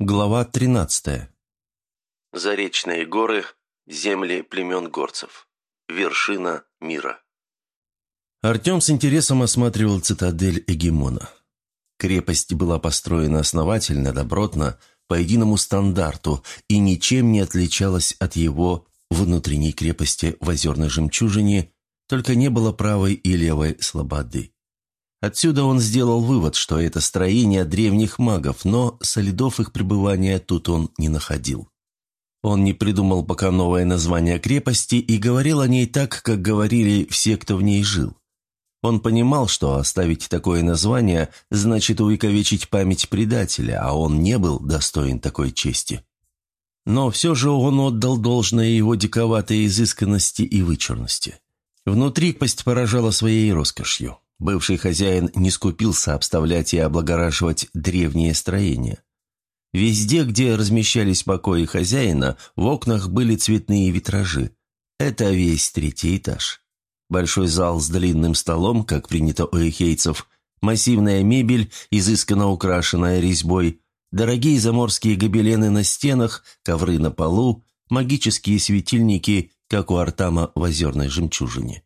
Глава 13. Заречные горы, земли племен горцев. Вершина мира. Артем с интересом осматривал цитадель Эгемона. Крепость была построена основательно, добротно, по единому стандарту и ничем не отличалась от его внутренней крепости в озерной жемчужине, только не было правой и левой слободы. Отсюда он сделал вывод, что это строение древних магов, но следов их пребывания тут он не находил. Он не придумал пока новое название крепости и говорил о ней так, как говорили все, кто в ней жил. Он понимал, что оставить такое название значит увековечить память предателя, а он не был достоин такой чести. Но все же он отдал должное его диковатой изысканности и вычурности. Внутри крепость поражала своей роскошью. Бывший хозяин не скупился обставлять и облагораживать древние строения. Везде, где размещались покои хозяина, в окнах были цветные витражи. Это весь третий этаж. Большой зал с длинным столом, как принято у эхейцев, массивная мебель, изысканно украшенная резьбой, дорогие заморские гобелены на стенах, ковры на полу, магические светильники, как у Артама в озерной жемчужине.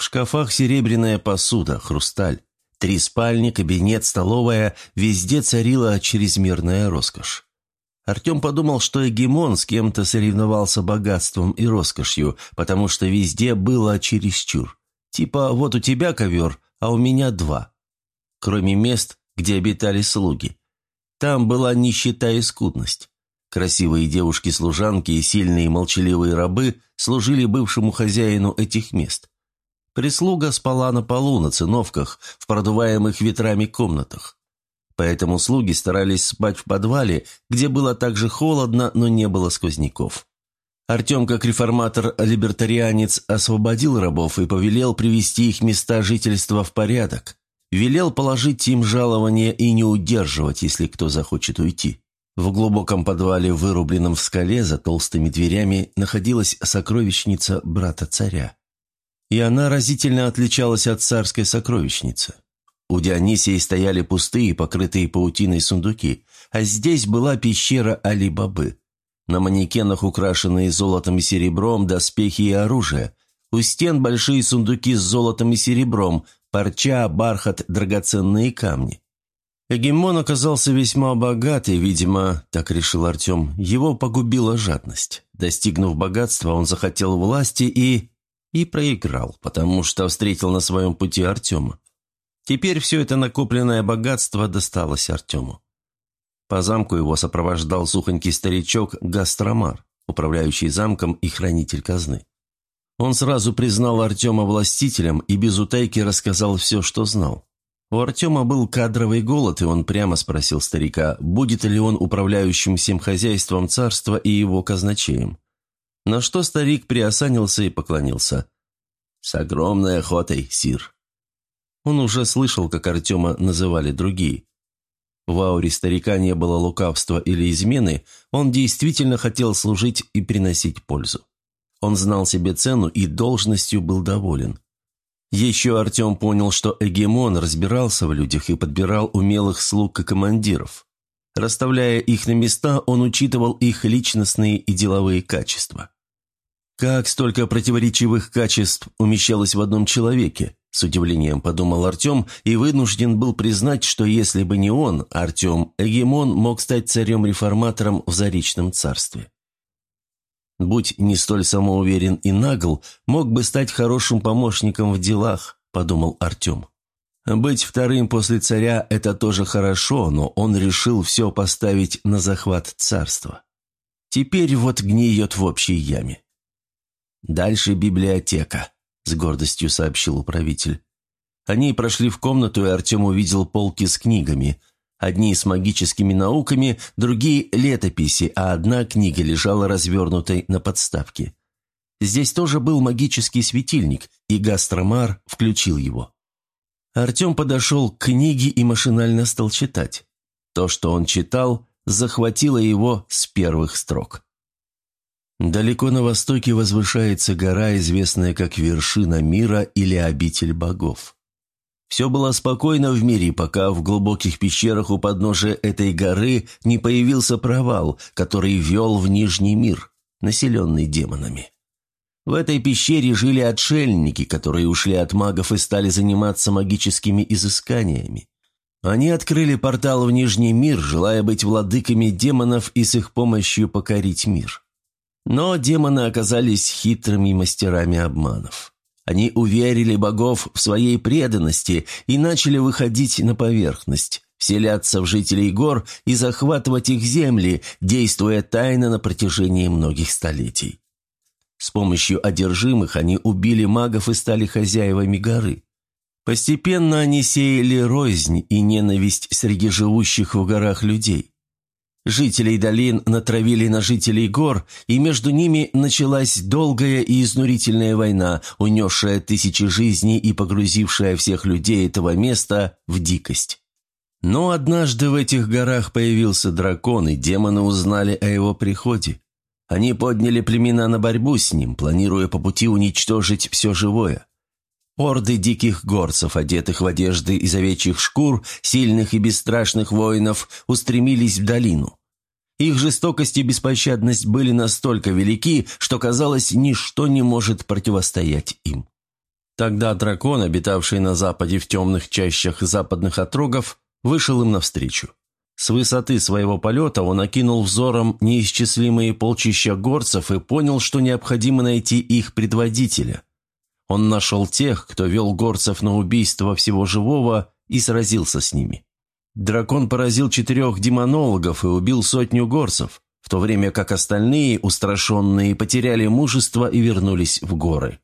В шкафах серебряная посуда, хрусталь. Три спальни, кабинет, столовая. Везде царила чрезмерная роскошь. Артем подумал, что Эгемон с кем-то соревновался богатством и роскошью, потому что везде было чересчур. Типа вот у тебя ковер, а у меня два. Кроме мест, где обитали слуги. Там была нищета и скудность. Красивые девушки-служанки и сильные молчаливые рабы служили бывшему хозяину этих мест. Прислуга спала на полу, на циновках, в продуваемых ветрами комнатах. Поэтому слуги старались спать в подвале, где было также холодно, но не было сквозняков. Артем, как реформатор-либертарианец, освободил рабов и повелел привести их места жительства в порядок. Велел положить им жалование и не удерживать, если кто захочет уйти. В глубоком подвале, вырубленном в скале за толстыми дверями, находилась сокровищница брата царя и она разительно отличалась от царской сокровищницы. У Дионисии стояли пустые, покрытые паутиной сундуки, а здесь была пещера Али-Бабы. На манекенах, украшенные золотом и серебром, доспехи и оружие. У стен большие сундуки с золотом и серебром, парча, бархат, драгоценные камни. Эгемон оказался весьма богат, и, видимо, так решил Артем, его погубила жадность. Достигнув богатства, он захотел власти и и проиграл, потому что встретил на своем пути Артема. Теперь все это накопленное богатство досталось Артему. По замку его сопровождал сухонький старичок Гастромар, управляющий замком и хранитель казны. Он сразу признал Артема властителем и без утайки рассказал все, что знал. У Артема был кадровый голод, и он прямо спросил старика, будет ли он управляющим всем хозяйством царства и его казначеем. На что старик приосанился и поклонился. «С огромной охотой, сир». Он уже слышал, как Артема называли другие. В ауре старика не было лукавства или измены, он действительно хотел служить и приносить пользу. Он знал себе цену и должностью был доволен. Еще Артем понял, что Эгемон разбирался в людях и подбирал умелых слуг и командиров. Расставляя их на места, он учитывал их личностные и деловые качества. Как столько противоречивых качеств умещалось в одном человеке? С удивлением подумал Артем и вынужден был признать, что если бы не он, Артем, Эгемон мог стать царем-реформатором в Заречном царстве. Будь не столь самоуверен и нагл, мог бы стать хорошим помощником в делах, подумал Артем. Быть вторым после царя – это тоже хорошо, но он решил все поставить на захват царства. Теперь вот гниет в общей яме. «Дальше библиотека», – с гордостью сообщил управитель. Они прошли в комнату, и Артем увидел полки с книгами. Одни с магическими науками, другие – летописи, а одна книга лежала развернутой на подставке. Здесь тоже был магический светильник, и Гастромар включил его. Артем подошел к книге и машинально стал читать. То, что он читал, захватило его с первых строк. Далеко на востоке возвышается гора, известная как вершина мира или обитель богов. Все было спокойно в мире, пока в глубоких пещерах у подножия этой горы не появился провал, который вел в Нижний мир, населенный демонами. В этой пещере жили отшельники, которые ушли от магов и стали заниматься магическими изысканиями. Они открыли портал в Нижний мир, желая быть владыками демонов и с их помощью покорить мир. Но демоны оказались хитрыми мастерами обманов. Они уверили богов в своей преданности и начали выходить на поверхность, вселяться в жителей гор и захватывать их земли, действуя тайно на протяжении многих столетий. С помощью одержимых они убили магов и стали хозяевами горы. Постепенно они сеяли рознь и ненависть среди живущих в горах людей. Жителей долин натравили на жителей гор, и между ними началась долгая и изнурительная война, унесшая тысячи жизней и погрузившая всех людей этого места в дикость. Но однажды в этих горах появился дракон, и демоны узнали о его приходе. Они подняли племена на борьбу с ним, планируя по пути уничтожить все живое. Орды диких горцев, одетых в одежды из овечьих шкур, сильных и бесстрашных воинов, устремились в долину. Их жестокость и беспощадность были настолько велики, что, казалось, ничто не может противостоять им. Тогда дракон, обитавший на западе в темных чащах западных отрогов, вышел им навстречу. С высоты своего полета он окинул взором неисчислимые полчища горцев и понял, что необходимо найти их предводителя – он нашел тех, кто вел горцев на убийство всего живого, и сразился с ними. Дракон поразил четырех демонологов и убил сотню горцев, в то время как остальные, устрашенные, потеряли мужество и вернулись в горы.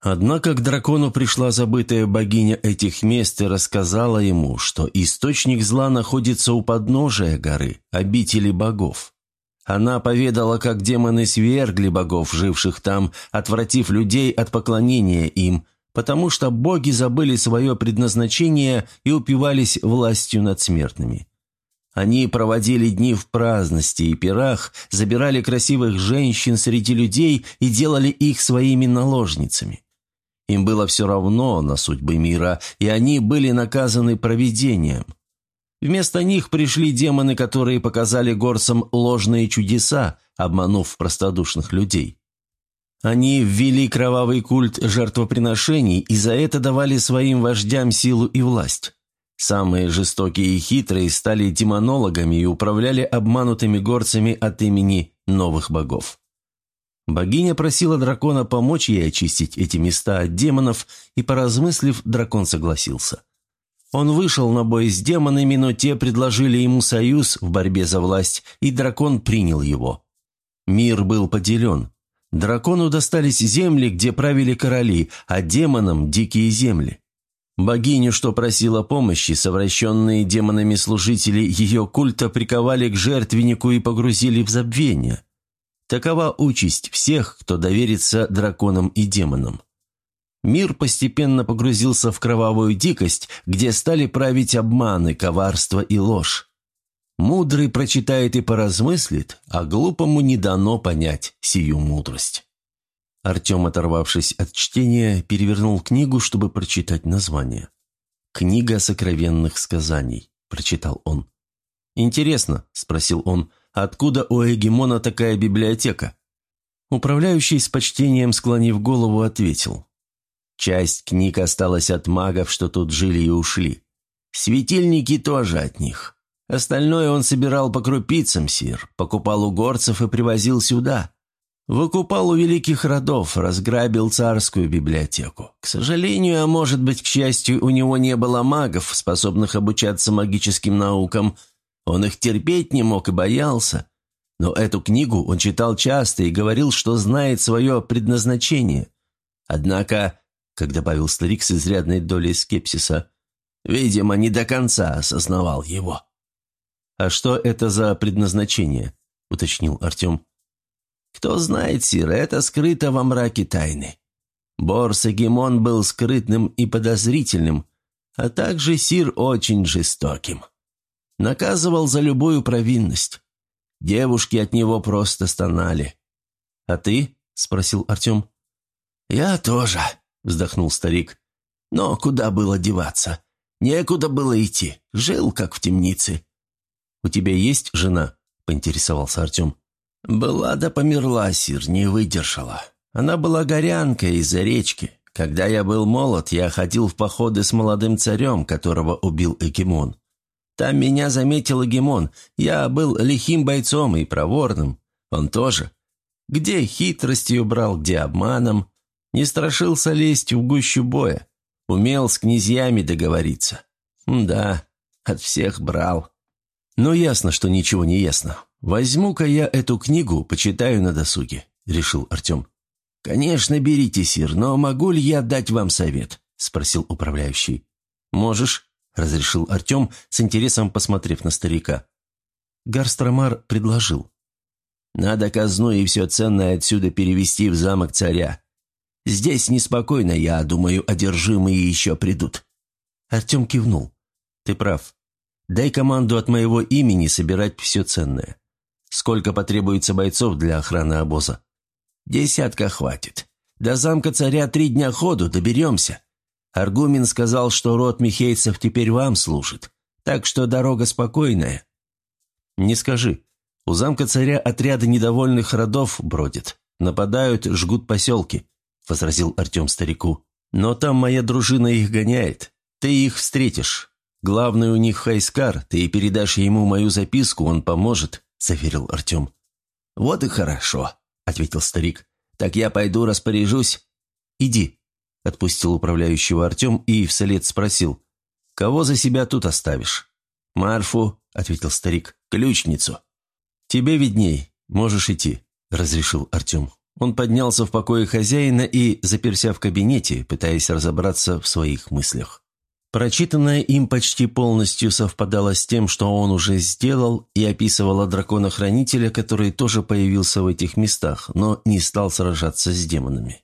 Однако к дракону пришла забытая богиня этих мест и рассказала ему, что источник зла находится у подножия горы, обители богов. Она поведала, как демоны свергли богов, живших там, отвратив людей от поклонения им, потому что боги забыли свое предназначение и упивались властью над смертными. Они проводили дни в праздности и пирах, забирали красивых женщин среди людей и делали их своими наложницами. Им было все равно на судьбы мира, и они были наказаны провидением. Вместо них пришли демоны, которые показали горцам ложные чудеса, обманув простодушных людей. Они ввели кровавый культ жертвоприношений и за это давали своим вождям силу и власть. Самые жестокие и хитрые стали демонологами и управляли обманутыми горцами от имени новых богов. Богиня просила дракона помочь ей очистить эти места от демонов, и, поразмыслив, дракон согласился. Он вышел на бой с демонами, но те предложили ему союз в борьбе за власть, и дракон принял его. Мир был поделен. Дракону достались земли, где правили короли, а демонам – дикие земли. Богиню, что просила помощи, совращенные демонами служители ее культа приковали к жертвеннику и погрузили в забвение. Такова участь всех, кто доверится драконам и демонам. Мир постепенно погрузился в кровавую дикость, где стали править обманы, коварство и ложь. Мудрый прочитает и поразмыслит, а глупому не дано понять сию мудрость. Артем, оторвавшись от чтения, перевернул книгу, чтобы прочитать название. «Книга сокровенных сказаний», – прочитал он. «Интересно», – спросил он, – «откуда у Эгемона такая библиотека?» Управляющий с почтением, склонив голову, ответил. Часть книг осталась от магов, что тут жили и ушли. Светильники тоже от них. Остальное он собирал по крупицам, сир, покупал у горцев и привозил сюда. Выкупал у великих родов, разграбил царскую библиотеку. К сожалению, а может быть, к счастью, у него не было магов, способных обучаться магическим наукам. Он их терпеть не мог и боялся. Но эту книгу он читал часто и говорил, что знает свое предназначение. Однако как добавил старик с изрядной долей скепсиса. «Видимо, не до конца осознавал его». «А что это за предназначение?» – уточнил Артем. «Кто знает, Сир, это скрыто во мраке тайны. Борс Эгемон был скрытным и подозрительным, а также Сир очень жестоким. Наказывал за любую провинность. Девушки от него просто стонали. «А ты?» – спросил Артем. «Я тоже», вздохнул старик. Но куда было деваться? Некуда было идти. Жил, как в темнице». «У тебя есть жена?» – поинтересовался Артем. «Была да померла, сир, не выдержала. Она была горянкой из-за речки. Когда я был молод, я ходил в походы с молодым царем, которого убил Эгемон. Там меня заметил Эгемон. Я был лихим бойцом и проворным. Он тоже. Где хитростью брал, где обманом. Не страшился лезть в гущу боя. Умел с князьями договориться. Да, от всех брал. Но ясно, что ничего не ясно. Возьму-ка я эту книгу, почитаю на досуге, решил Артем. «Конечно, берите, сир, но могу ли я дать вам совет?» – спросил управляющий. «Можешь», – разрешил Артем, с интересом посмотрев на старика. Гарстромар предложил. «Надо казну и все ценное отсюда перевести в замок царя. Здесь неспокойно, я думаю, одержимые еще придут». Артем кивнул. «Ты прав. Дай команду от моего имени собирать все ценное. Сколько потребуется бойцов для охраны обоза?» «Десятка хватит. До замка царя три дня ходу, доберемся. Аргумин сказал, что род Михейцев теперь вам служит, так что дорога спокойная». «Не скажи. У замка царя отряды недовольных родов бродят. Нападают, жгут поселки», — возразил Артем старику. «Но там моя дружина их гоняет. Ты их встретишь. Главный у них Хайскар, ты передашь ему мою записку, он поможет», — заверил Артем. «Вот и хорошо», — ответил старик. «Так я пойду распоряжусь». «Иди», — отпустил управляющего Артем и вслед спросил. «Кого за себя тут оставишь?» «Марфу», — ответил старик, — «ключницу». «Тебе видней, можешь идти», — разрешил Артем. Он поднялся в покое хозяина и заперся в кабинете, пытаясь разобраться в своих мыслях. Прочитанное им почти полностью совпадало с тем, что он уже сделал, и описывало дракона-хранителя, который тоже появился в этих местах, но не стал сражаться с демонами.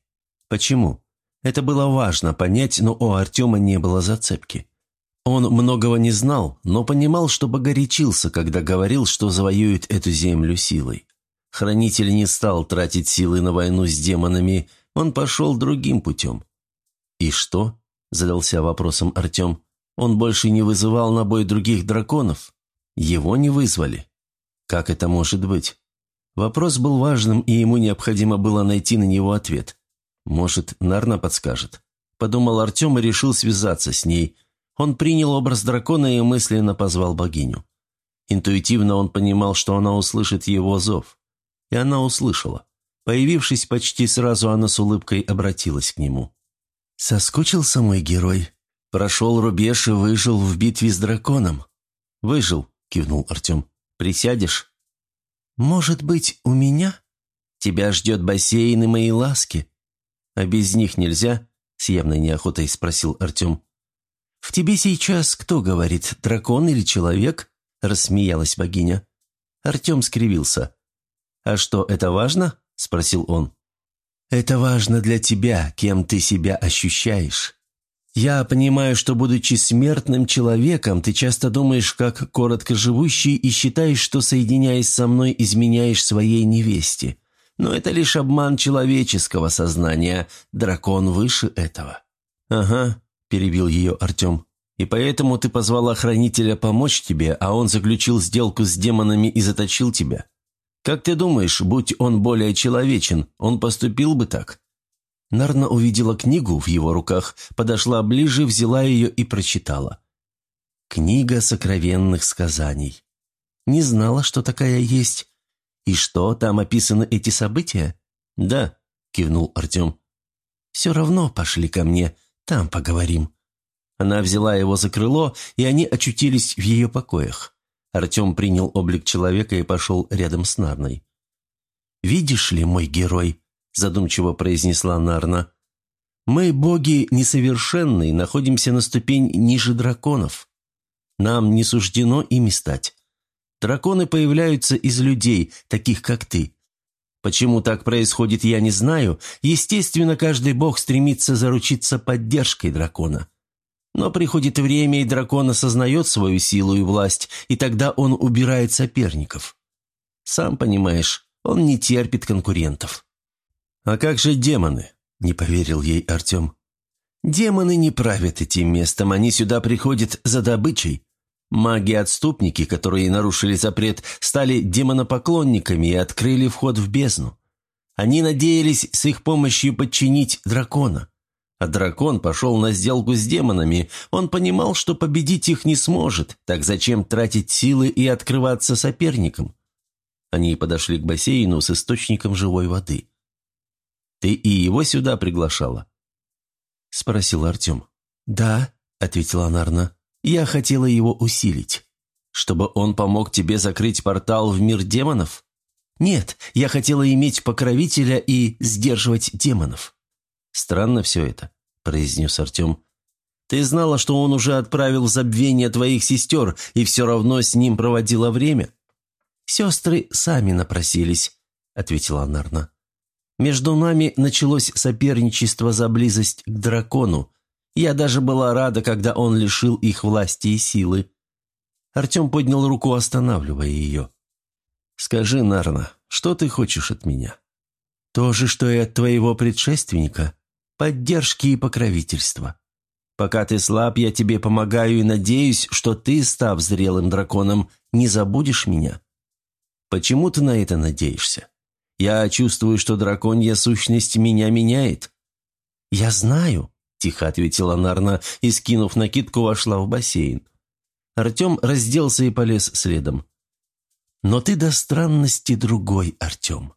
Почему? Это было важно понять, но у Артема не было зацепки. Он многого не знал, но понимал, что погорячился, когда говорил, что завоюет эту землю силой. Хранитель не стал тратить силы на войну с демонами, он пошел другим путем. И что? – задался вопросом Артем. «Он больше не вызывал на бой других драконов? Его не вызвали? Как это может быть?» Вопрос был важным, и ему необходимо было найти на него ответ. «Может, Нарна подскажет?» Подумал Артем и решил связаться с ней, он принял образ дракона и мысленно позвал богиню. Интуитивно он понимал, что она услышит его зов. И она услышала. Появившись почти сразу, она с улыбкой обратилась к нему. «Соскучился мой герой. Прошел рубеж и выжил в битве с драконом». «Выжил», — кивнул Артем. «Присядешь?» «Может быть, у меня? Тебя ждет бассейн и мои ласки». «А без них нельзя?» — с явной неохотой спросил Артем. «В тебе сейчас кто говорит, дракон или человек?» – рассмеялась богиня. Артем скривился. «А что, это важно?» – спросил он. «Это важно для тебя, кем ты себя ощущаешь. Я понимаю, что, будучи смертным человеком, ты часто думаешь, как коротко живущий, и считаешь, что, соединяясь со мной, изменяешь своей невесте. Но это лишь обман человеческого сознания, дракон выше этого». «Ага, перебил ее Артем. «И поэтому ты позвала хранителя помочь тебе, а он заключил сделку с демонами и заточил тебя? Как ты думаешь, будь он более человечен, он поступил бы так?» Нарна увидела книгу в его руках, подошла ближе, взяла ее и прочитала. «Книга сокровенных сказаний». «Не знала, что такая есть. И что, там описаны эти события?» «Да», — кивнул Артем. «Все равно пошли ко мне. Там поговорим». Она взяла его за крыло, и они очутились в ее покоях. Артем принял облик человека и пошел рядом с Нарной. «Видишь ли, мой герой», – задумчиво произнесла Нарна, – «мы, боги несовершенные, находимся на ступень ниже драконов. Нам не суждено ими стать. Драконы появляются из людей, таких как ты. Почему так происходит, я не знаю. Естественно, каждый бог стремится заручиться поддержкой дракона. Но приходит время, и дракон осознает свою силу и власть, и тогда он убирает соперников. Сам понимаешь, он не терпит конкурентов. «А как же демоны?» – не поверил ей Артем. Демоны не правят этим местом, они сюда приходят за добычей. Маги-отступники, которые нарушили запрет, стали демонопоклонниками и открыли вход в бездну. Они надеялись с их помощью подчинить дракона. А дракон пошел на сделку с демонами. Он понимал, что победить их не сможет, так зачем тратить силы и открываться соперникам? Они подошли к бассейну с источником живой воды. «Ты и его сюда приглашала?» – спросил Артем. «Да», – ответила Нарна. «Я хотела его усилить. Чтобы он помог тебе закрыть портал в мир демонов?» «Нет, я хотела иметь покровителя и сдерживать демонов». «Странно все это», – произнес Артем. «Ты знала, что он уже отправил в забвение твоих сестер и все равно с ним проводила время?» «Сестры сами напросились», — ответила Нарна. «Между нами началось соперничество за близость к дракону. Я даже была рада, когда он лишил их власти и силы». Артем поднял руку, останавливая ее. «Скажи, Нарна, что ты хочешь от меня?» «То же, что и от твоего предшественника. Поддержки и покровительства. Пока ты слаб, я тебе помогаю и надеюсь, что ты, став зрелым драконом, не забудешь меня. Почему ты на это надеешься? Я чувствую, что драконья сущность меня меняет». «Я знаю», – тихо ответила Нарна и, скинув накидку, вошла в бассейн. Артем разделся и полез следом. «Но ты до странности другой, Артем.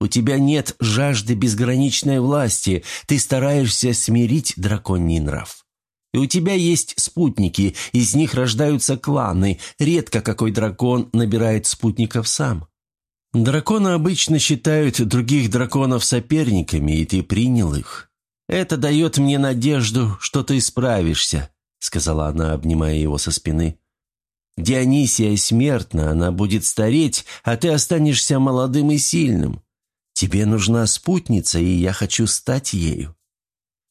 У тебя нет жажды безграничной власти, ты стараешься смирить драконий нрав. И у тебя есть спутники, из них рождаются кланы. Редко какой дракон набирает спутников сам. Драконы обычно считают других драконов соперниками, и ты принял их. Это дает мне надежду, что ты справишься», — сказала она, обнимая его со спины. «Дионисия смертна, она будет стареть, а ты останешься молодым и сильным. Тебе нужна спутница, и я хочу стать ею».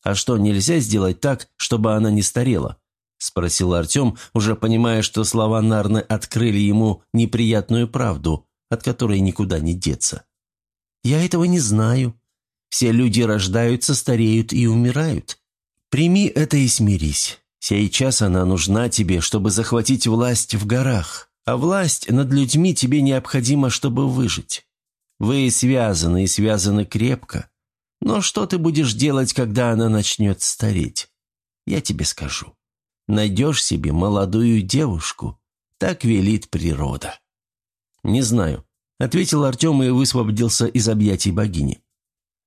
«А что, нельзя сделать так, чтобы она не старела?» – спросил Артем, уже понимая, что слова Нарны открыли ему неприятную правду, от которой никуда не деться. «Я этого не знаю. Все люди рождаются, стареют и умирают. Прими это и смирись. Сейчас она нужна тебе, чтобы захватить власть в горах, а власть над людьми тебе необходима, чтобы выжить. Вы связаны и связаны крепко, но что ты будешь делать, когда она начнет стареть? Я тебе скажу. Найдешь себе молодую девушку. Так велит природа». «Не знаю», — ответил Артем и высвободился из объятий богини.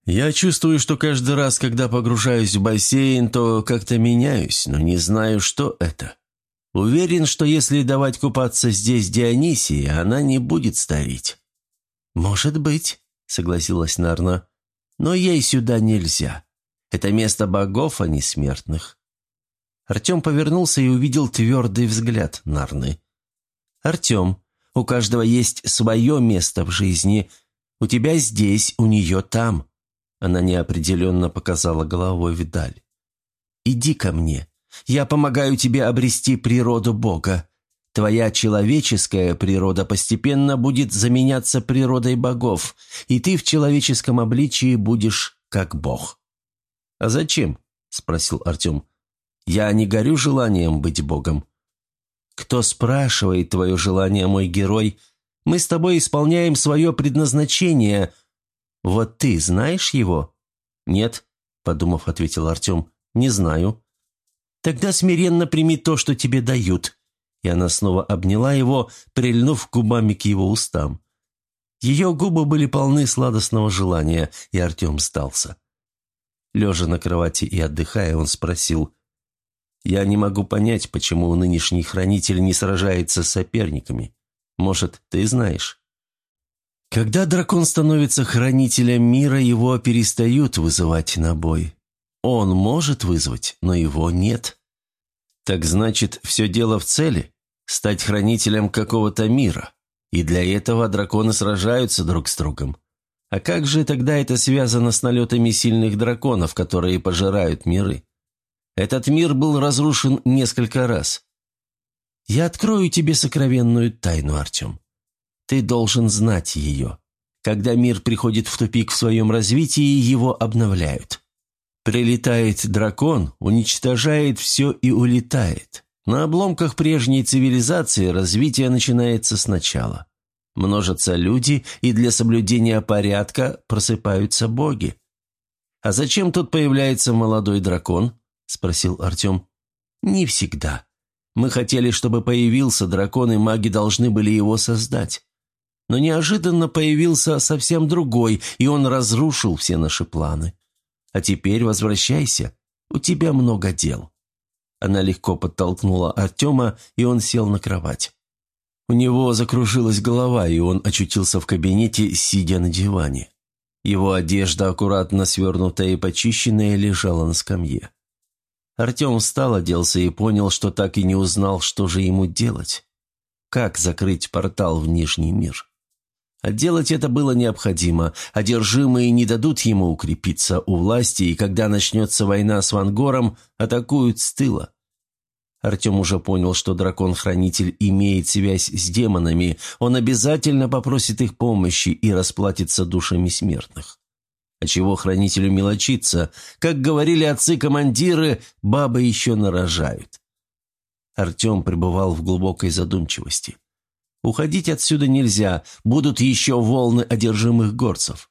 «Я чувствую, что каждый раз, когда погружаюсь в бассейн, то как-то меняюсь, но не знаю, что это. Уверен, что если давать купаться здесь Дионисии, она не будет стареть». «Может быть», — согласилась Нарна но ей сюда нельзя. Это место богов, а не смертных». Артем повернулся и увидел твердый взгляд Нарны. «Артем, у каждого есть свое место в жизни. У тебя здесь, у нее там». Она неопределенно показала головой вдаль. «Иди ко мне. Я помогаю тебе обрести природу Бога. Твоя человеческая природа постепенно будет заменяться природой богов, и ты в человеческом обличии будешь как бог». «А зачем?» – спросил Артем. «Я не горю желанием быть богом». «Кто спрашивает твое желание, мой герой? Мы с тобой исполняем свое предназначение. Вот ты знаешь его?» «Нет», – подумав, ответил Артем. «Не знаю». «Тогда смиренно прими то, что тебе дают», и она снова обняла его, прильнув губами к его устам. Ее губы были полны сладостного желания, и Артем сдался. Лежа на кровати и отдыхая, он спросил, «Я не могу понять, почему нынешний хранитель не сражается с соперниками. Может, ты знаешь?» Когда дракон становится хранителем мира, его перестают вызывать на бой. Он может вызвать, но его нет. Так значит, все дело в цели? Стать хранителем какого-то мира. И для этого драконы сражаются друг с другом. А как же тогда это связано с налетами сильных драконов, которые пожирают миры? Этот мир был разрушен несколько раз. Я открою тебе сокровенную тайну, Артем. Ты должен знать ее. Когда мир приходит в тупик в своем развитии, его обновляют. Прилетает дракон, уничтожает все и улетает. На обломках прежней цивилизации развитие начинается сначала. Множатся люди, и для соблюдения порядка просыпаются боги. «А зачем тут появляется молодой дракон?» – спросил Артем. «Не всегда. Мы хотели, чтобы появился дракон, и маги должны были его создать. Но неожиданно появился совсем другой, и он разрушил все наши планы. А теперь возвращайся, у тебя много дел». Она легко подтолкнула Артема, и он сел на кровать. У него закружилась голова, и он очутился в кабинете, сидя на диване. Его одежда, аккуратно свернутая и почищенная, лежала на скамье. Артем встал, оделся и понял, что так и не узнал, что же ему делать. Как закрыть портал в Нижний мир? А делать это было необходимо. Одержимые не дадут ему укрепиться у власти, и когда начнется война с Вангором, атакуют с тыла. Артем уже понял, что дракон-хранитель имеет связь с демонами. Он обязательно попросит их помощи и расплатится душами смертных. А чего хранителю мелочиться? Как говорили отцы-командиры, бабы еще нарожают. Артем пребывал в глубокой задумчивости. Уходить отсюда нельзя, будут еще волны одержимых горцев.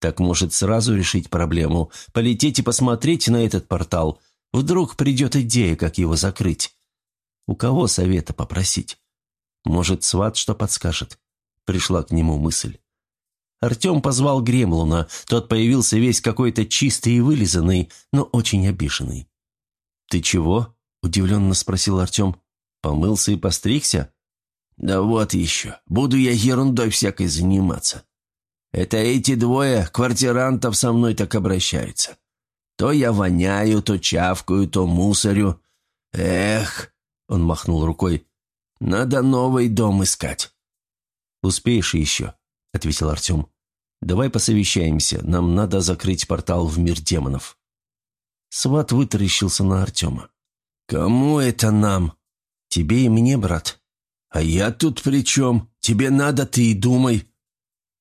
Так может сразу решить проблему, полететь и посмотреть на этот портал. Вдруг придет идея, как его закрыть. У кого совета попросить? Может, сват что подскажет? Пришла к нему мысль. Артем позвал Гремлуна. Тот появился весь какой-то чистый и вылизанный, но очень обиженный. «Ты чего?» – удивленно спросил Артем. «Помылся и постригся?» «Да вот еще. Буду я ерундой всякой заниматься. Это эти двое квартирантов со мной так обращаются. То я воняю, то чавкаю, то мусорю. Эх!» – он махнул рукой. «Надо новый дом искать». «Успеешь еще?» – ответил Артем. «Давай посовещаемся. Нам надо закрыть портал в мир демонов». Сват вытаращился на Артема. «Кому это нам?» «Тебе и мне, брат». «А я тут при чем? Тебе надо, ты и думай».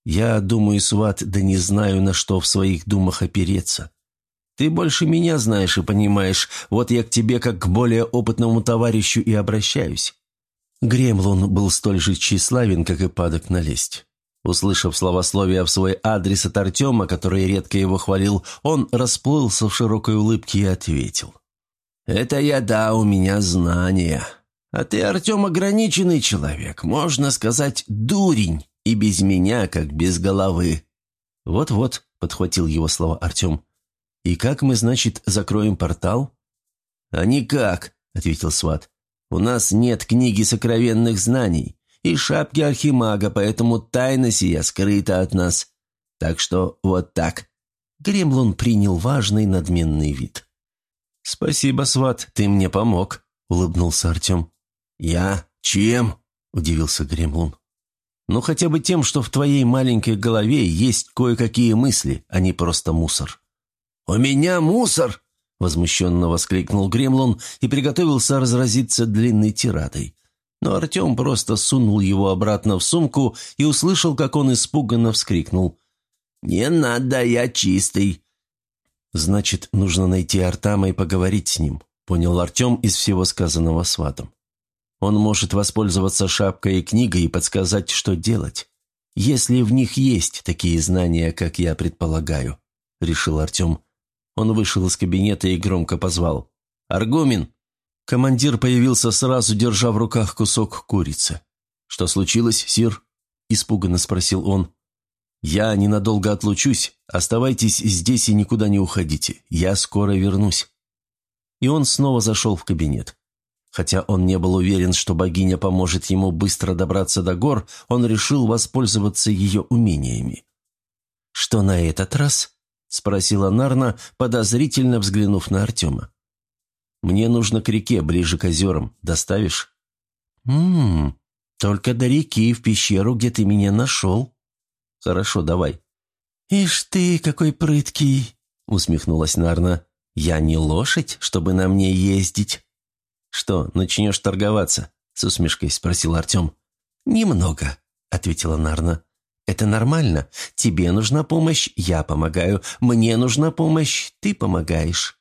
«Я думаю, Сват, да не знаю, на что в своих думах опереться. Ты больше меня знаешь и понимаешь, вот я к тебе как к более опытному товарищу и обращаюсь». Гремлун был столь же тщеславен, как и падок на лесть. Услышав словословие в свой адрес от Артема, который редко его хвалил, он расплылся в широкой улыбке и ответил. «Это я, да, у меня знания. А ты, Артем, ограниченный человек, можно сказать, дурень, и без меня, как без головы». «Вот-вот», — подхватил его слова Артем. «И как мы, значит, закроем портал?» «А никак», — ответил Сват. «У нас нет книги сокровенных знаний и шапки архимага, поэтому тайна сия скрыта от нас. Так что вот так». Гремлун принял важный надменный вид. «Спасибо, сват, ты мне помог», — улыбнулся Артем. «Я? Чем?» — удивился Гремлун. «Ну, хотя бы тем, что в твоей маленькой голове есть кое-какие мысли, а не просто мусор». «У меня мусор!» — возмущенно воскликнул Гремлун и приготовился разразиться длинной тирадой. Но Артем просто сунул его обратно в сумку и услышал, как он испуганно вскрикнул. «Не надо, я чистый!» «Значит, нужно найти Артама и поговорить с ним», — понял Артем из всего сказанного сватом. «Он может воспользоваться шапкой и книгой и подсказать, что делать, если в них есть такие знания, как я предполагаю», — решил Артем. Он вышел из кабинета и громко позвал. «Аргумин!» Командир появился сразу, держа в руках кусок курицы. «Что случилось, сир?» – испуганно спросил он. «Я ненадолго отлучусь. Оставайтесь здесь и никуда не уходите. Я скоро вернусь». И он снова зашел в кабинет. Хотя он не был уверен, что богиня поможет ему быстро добраться до гор, он решил воспользоваться ее умениями. «Что на этот раз?» – спросила Нарна, подозрительно взглянув на Артема. Мне нужно к реке, ближе к озерам. Доставишь?» «Ммм, только до реки, в пещеру, где ты меня нашел». «Хорошо, давай». «Ишь ты, какой прыткий!» — усмехнулась Нарна. «Я не лошадь, чтобы на мне ездить». «Что, начнешь торговаться?» — с усмешкой спросил Артем. «Немного», — ответила Нарна. Это нормально. Тебе нужна помощь, я помогаю. Мне нужна помощь, ты помогаешь».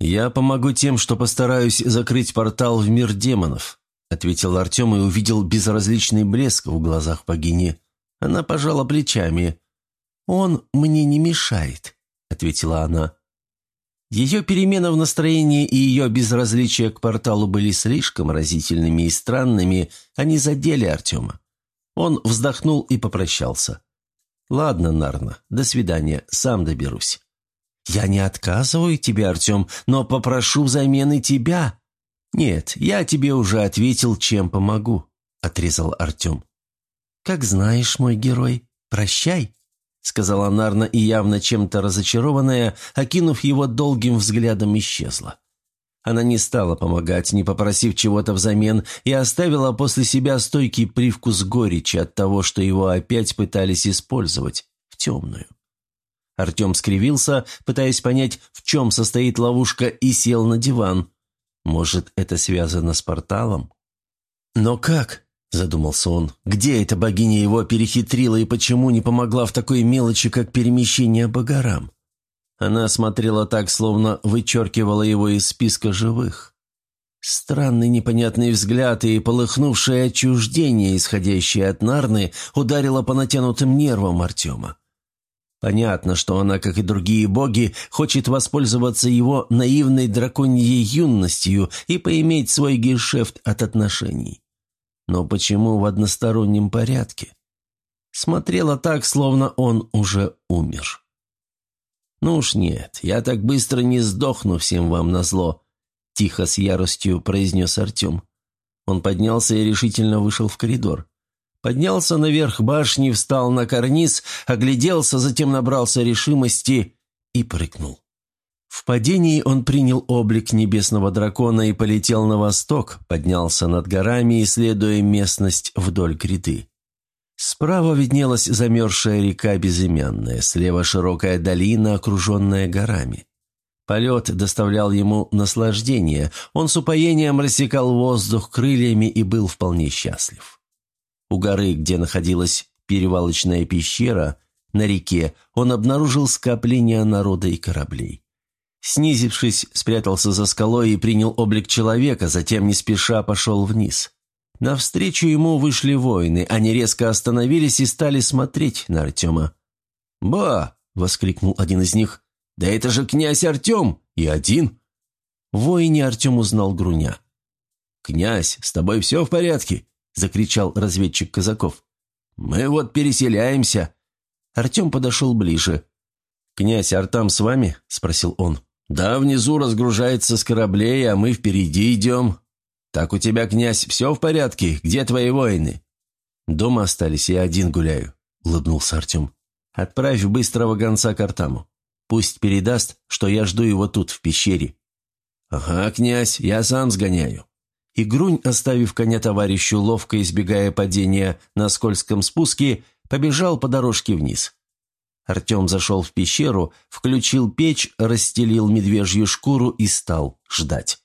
«Я помогу тем, что постараюсь закрыть портал в мир демонов», ответил Артем и увидел безразличный блеск в глазах богини. Она пожала плечами. «Он мне не мешает», — ответила она. Ее перемена в настроении и ее безразличие к порталу были слишком разительными и странными, они задели Артема. Он вздохнул и попрощался. «Ладно, Нарна, до свидания, сам доберусь». «Я не отказываю тебе, Артем, но попрошу взамен тебя». «Нет, я тебе уже ответил, чем помогу», — отрезал Артем. «Как знаешь, мой герой, прощай», — сказала Нарна и явно чем-то разочарованная, окинув его долгим взглядом, исчезла. Она не стала помогать, не попросив чего-то взамен, и оставила после себя стойкий привкус горечи от того, что его опять пытались использовать в темную. Артем скривился, пытаясь понять, в чем состоит ловушка, и сел на диван. Может, это связано с порталом? «Но как?» – задумался он. «Где эта богиня его перехитрила и почему не помогла в такой мелочи, как перемещение по горам?» Она смотрела так, словно вычеркивала его из списка живых. Странный непонятный взгляд и полыхнувшее отчуждение, исходящее от Нарны, ударило по натянутым нервам Артема. Понятно, что она, как и другие боги, хочет воспользоваться его наивной драконьей юностью и поиметь свой гешефт от отношений. Но почему в одностороннем порядке? Смотрела так, словно он уже умер. «Ну уж нет, я так быстро не сдохну всем вам назло», – тихо с яростью произнес Артем. Он поднялся и решительно вышел в коридор. Поднялся наверх башни, встал на карниз, огляделся, затем набрался решимости и прыгнул. В падении он принял облик небесного дракона и полетел на восток, поднялся над горами, исследуя местность вдоль гряды. Справа виднелась замерзшая река Безымянная, слева широкая долина, окруженная горами. Полет доставлял ему наслаждение, он с упоением рассекал воздух крыльями и был вполне счастлив. У горы, где находилась перевалочная пещера, на реке, он обнаружил скопление народа и кораблей. Снизившись, спрятался за скалой и принял облик человека, затем не спеша пошел вниз. Навстречу ему вышли воины, они резко остановились и стали смотреть на Артема. «Ба!» — воскликнул один из них. «Да это же князь Артем! И один!» В воине Артем узнал Груня. «Князь, с тобой все в порядке?» — закричал разведчик Казаков. «Мы вот переселяемся». Артем подошел ближе. «Князь Артам с вами?» — спросил он. «Да, внизу разгружается с кораблей, а мы впереди идем. «Так у тебя, князь, все в порядке? Где твои воины?» «Дома остались, я один гуляю», — улыбнулся Артем. «Отправь быстрого гонца к Артаму. Пусть передаст, что я жду его тут, в пещере». «Ага, князь, я сам сгоняю». И Грунь, оставив коня товарищу, ловко избегая падения на скользком спуске, побежал по дорожке вниз. Артем зашел в пещеру, включил печь, расстелил медвежью шкуру и стал ждать.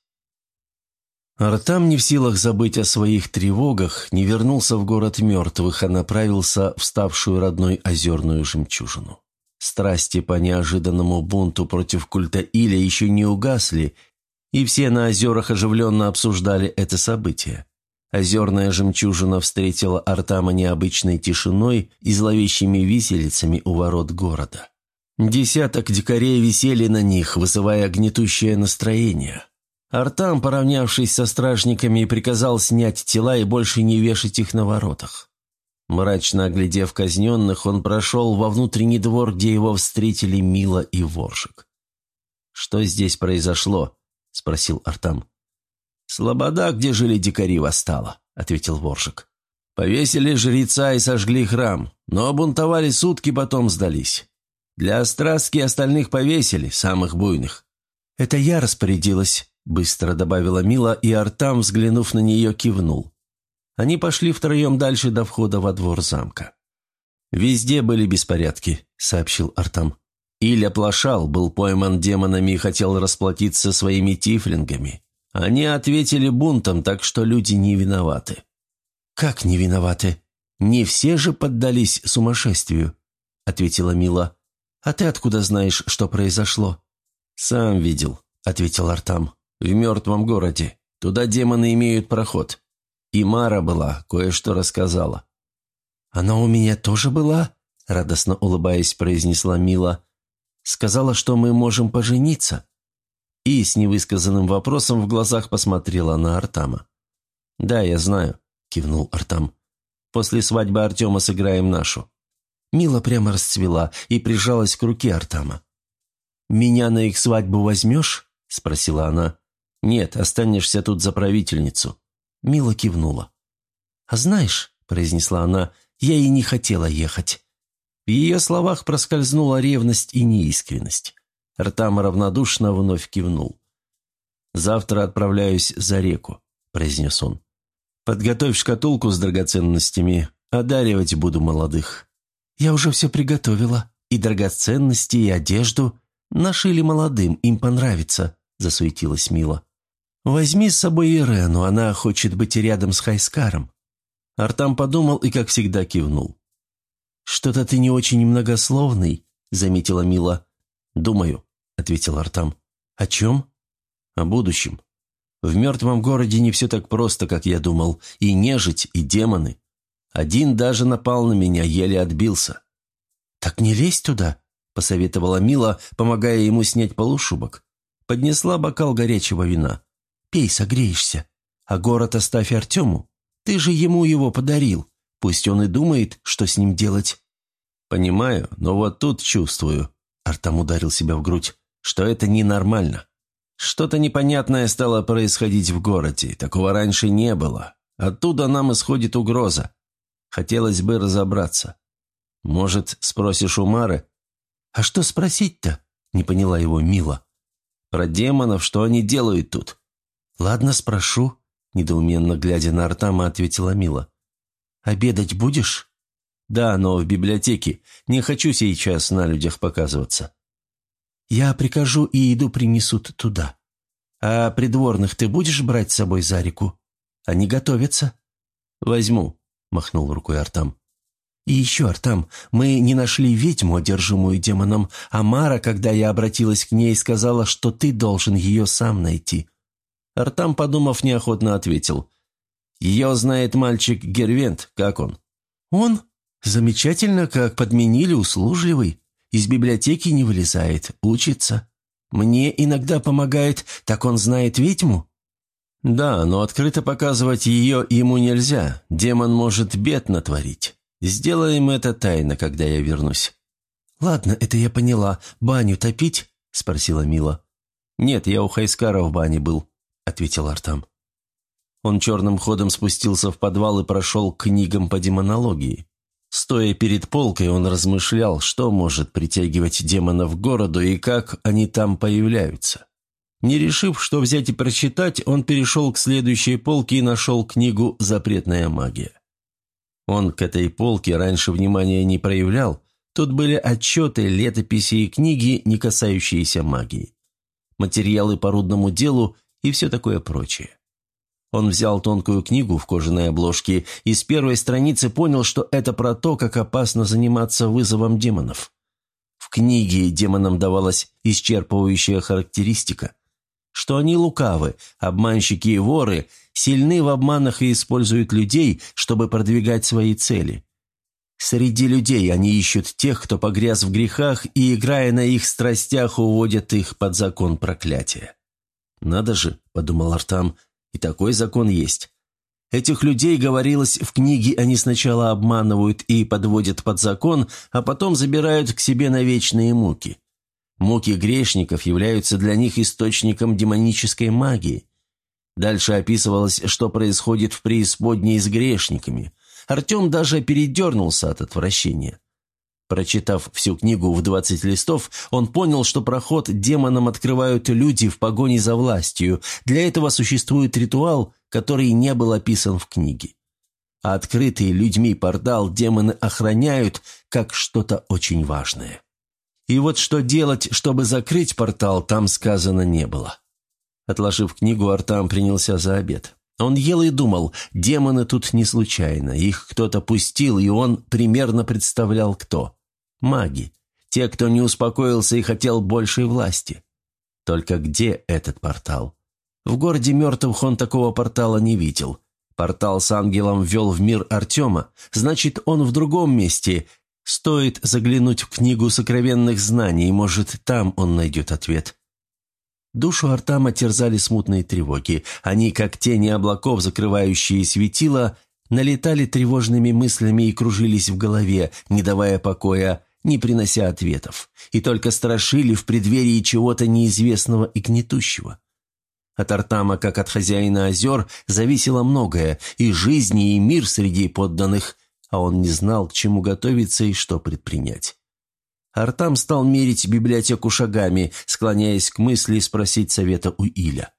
Артам, не в силах забыть о своих тревогах, не вернулся в город мертвых, а направился в ставшую родной озерную жемчужину. Страсти по неожиданному бунту против культа Иля еще не угасли, и все на озерах оживленно обсуждали это событие. Озерная жемчужина встретила Артама необычной тишиной и зловещими виселицами у ворот города. Десяток дикарей висели на них, вызывая гнетущее настроение. Артам, поравнявшись со стражниками, приказал снять тела и больше не вешать их на воротах. Мрачно оглядев казненных, он прошел во внутренний двор, где его встретили Мила и Воршик. «Что здесь произошло?» – спросил Артам. «Слобода, где жили дикари, восстала», – ответил Воршик. «Повесили жреца и сожгли храм, но бунтовали сутки, потом сдались. Для острастки остальных повесили, самых буйных». «Это я распорядилась», Быстро добавила Мила, и Артам, взглянув на нее, кивнул. Они пошли втроем дальше до входа во двор замка. «Везде были беспорядки», — сообщил Артам. Иль оплошал, был пойман демонами и хотел расплатиться своими тифлингами. Они ответили бунтом, так что люди не виноваты. «Как не виноваты?» «Не все же поддались сумасшествию», — ответила Мила. «А ты откуда знаешь, что произошло?» «Сам видел», — ответил Артам. «В мертвом городе. Туда демоны имеют проход. И Мара была, кое-что рассказала». «Она у меня тоже была?» — радостно улыбаясь, произнесла Мила. «Сказала, что мы можем пожениться». И с невысказанным вопросом в глазах посмотрела на Артама. «Да, я знаю», — кивнул Артам. «После свадьбы Артема сыграем нашу». Мила прямо расцвела и прижалась к руке Артама. «Меня на их свадьбу возьмешь?» – спросила она. «Нет, останешься тут за правительницу». Мила кивнула. «А знаешь», – произнесла она, – «я и не хотела ехать». В ее словах проскользнула ревность и неискренность. Ртам равнодушно вновь кивнул. «Завтра отправляюсь за реку», – произнес он. «Подготовь шкатулку с драгоценностями, одаривать буду молодых». «Я уже все приготовила, и драгоценности, и одежду», «Нашили молодым, им понравится», – засуетилась Мила. «Возьми с собой Ирену, она хочет быть рядом с Хайскаром». Артам подумал и, как всегда, кивнул. «Что-то ты не очень многословный», – заметила Мила. «Думаю», – ответил Артам. «О чем?» «О будущем. В мертвом городе не все так просто, как я думал. И нежить, и демоны. Один даже напал на меня, еле отбился». «Так не лезь туда», посоветовала Мила, помогая ему снять полушубок. Поднесла бокал горячего вина. «Пей, согреешься. А город оставь Артему. Ты же ему его подарил. Пусть он и думает, что с ним делать». «Понимаю, но вот тут чувствую», — Артам ударил себя в грудь, «что это ненормально. Что-то непонятное стало происходить в городе. Такого раньше не было. Оттуда нам исходит угроза. Хотелось бы разобраться. Может, спросишь у Мары, «А что спросить-то?» – не поняла его Мила. «Про демонов, что они делают тут?» «Ладно, спрошу», – недоуменно глядя на Артама, ответила Мила. «Обедать будешь?» «Да, но в библиотеке. Не хочу сейчас на людях показываться». «Я прикажу, и еду принесут туда. А придворных ты будешь брать с собой за реку? Они готовятся?» «Возьму», – махнул рукой Артам. И еще, Артам, мы не нашли ведьму, одержимую демоном, а Мара, когда я обратилась к ней, сказала, что ты должен ее сам найти». Артам, подумав, неохотно ответил. «Ее знает мальчик Гервент, как он?» «Он? Замечательно, как подменили, услужливый. Из библиотеки не вылезает, учится. Мне иногда помогает, так он знает ведьму?» «Да, но открыто показывать ее ему нельзя. Демон может бед натворить». Сделаем это тайно, когда я вернусь». «Ладно, это я поняла. Баню топить?» – спросила Мила. «Нет, я у Хайскара в бане был», – ответил Артам. Он черным ходом спустился в подвал и прошел к книгам по демонологии. Стоя перед полкой, он размышлял, что может притягивать демонов к городу и как они там появляются. Не решив, что взять и прочитать, он перешел к следующей полке и нашел книгу «Запретная магия». Он к этой полке раньше внимания не проявлял. Тут были отчеты, летописи и книги, не касающиеся магии. Материалы по рудному делу и все такое прочее. Он взял тонкую книгу в кожаной обложке и с первой страницы понял, что это про то, как опасно заниматься вызовом демонов. В книге демонам давалась исчерпывающая характеристика, что они лукавы, обманщики и воры – сильны в обманах и используют людей, чтобы продвигать свои цели. Среди людей они ищут тех, кто погряз в грехах, и, играя на их страстях, уводят их под закон проклятия. «Надо же», — подумал Артам, — «и такой закон есть». Этих людей, говорилось в книге, они сначала обманывают и подводят под закон, а потом забирают к себе на вечные муки. Муки грешников являются для них источником демонической магии. Дальше описывалось, что происходит в преисподней с грешниками. Артем даже передернулся от отвращения. Прочитав всю книгу в двадцать листов, он понял, что проход демонам открывают люди в погоне за властью. Для этого существует ритуал, который не был описан в книге. А открытый людьми портал демоны охраняют как что-то очень важное. И вот что делать, чтобы закрыть портал, там сказано не было. Отложив книгу, Артам принялся за обед. Он ел и думал, демоны тут не случайно, их кто-то пустил, и он примерно представлял, кто. Маги. Те, кто не успокоился и хотел большей власти. Только где этот портал? В городе мертвых он такого портала не видел. Портал с ангелом ввел в мир Артема, значит, он в другом месте. Стоит заглянуть в книгу сокровенных знаний, может, там он найдет ответ. Душу Артама терзали смутные тревоги. Они, как тени облаков, закрывающие светило, налетали тревожными мыслями и кружились в голове, не давая покоя, не принося ответов, и только страшили в преддверии чего-то неизвестного и гнетущего. От Артама, как от хозяина озер, зависело многое, и жизни, и мир среди подданных, а он не знал, к чему готовиться и что предпринять. Артам стал мерить библиотеку шагами, склоняясь к мысли спросить совета у Иля.